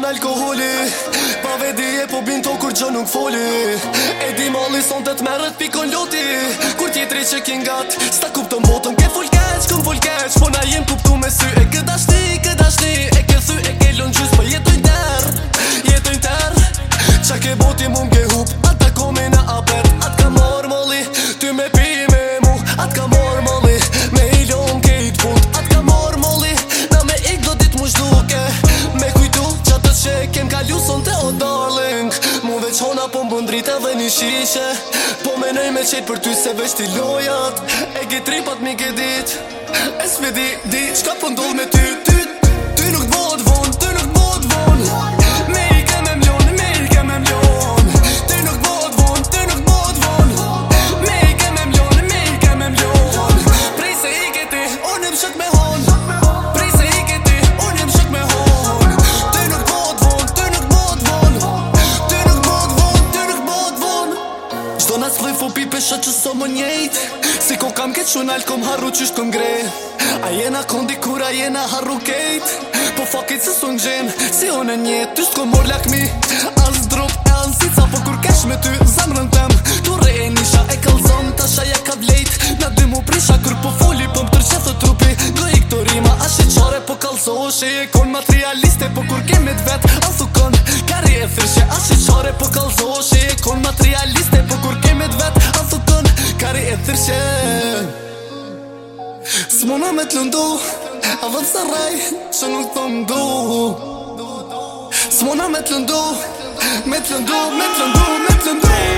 ban alkoholi Pa vedi e po bin to kur gjë nuk foli E di mali son të të merët pikon loti Kur tjetri që kin gat Sta kuptën botën ke full keq Kun full keq Po na jem kuptu me sy e këtë ashti Këtë ashti hona po mbën drita dhe një shishe Po me nej me qejt për ty se vesht i lojat E ki pat mi ki dit E s'vi di di Qka po me ty ty nuk bod von Ty nuk bod von Me i ke me Me i ke me Ty nuk bod von Ty nuk bod von Me i ke me mlon Me i ke me Prej se i ke ti O në pëshët me hon besha që so më njejt Si ko kam keq që nalë kom harru që shkom gre A jena kondi kur a jena harru kejt Po fakit se sun gjen Si on e njejt Ty s'ko mor lakmi As drop e ansica Po kur kesh me ty zemrën tem Tu re e nisha e kalzon Ta shaja ka vlejt Na dy mu prisha kur po foli Po më tërqe të trupi Do i këto rima a shqeqare Po kalzo She shi e kon materialiste Po kur kemi t'vet Asu kon kari e thërqe A shqeqare po kalzo She shi e kon materialiste Po kur kemi t'vet tërqe Së mëna me të lëndu A vëtë së rej Që nuk të po mdu Së mëna me të lëndu Me të lëndu, me të lëndu, me të lëndu,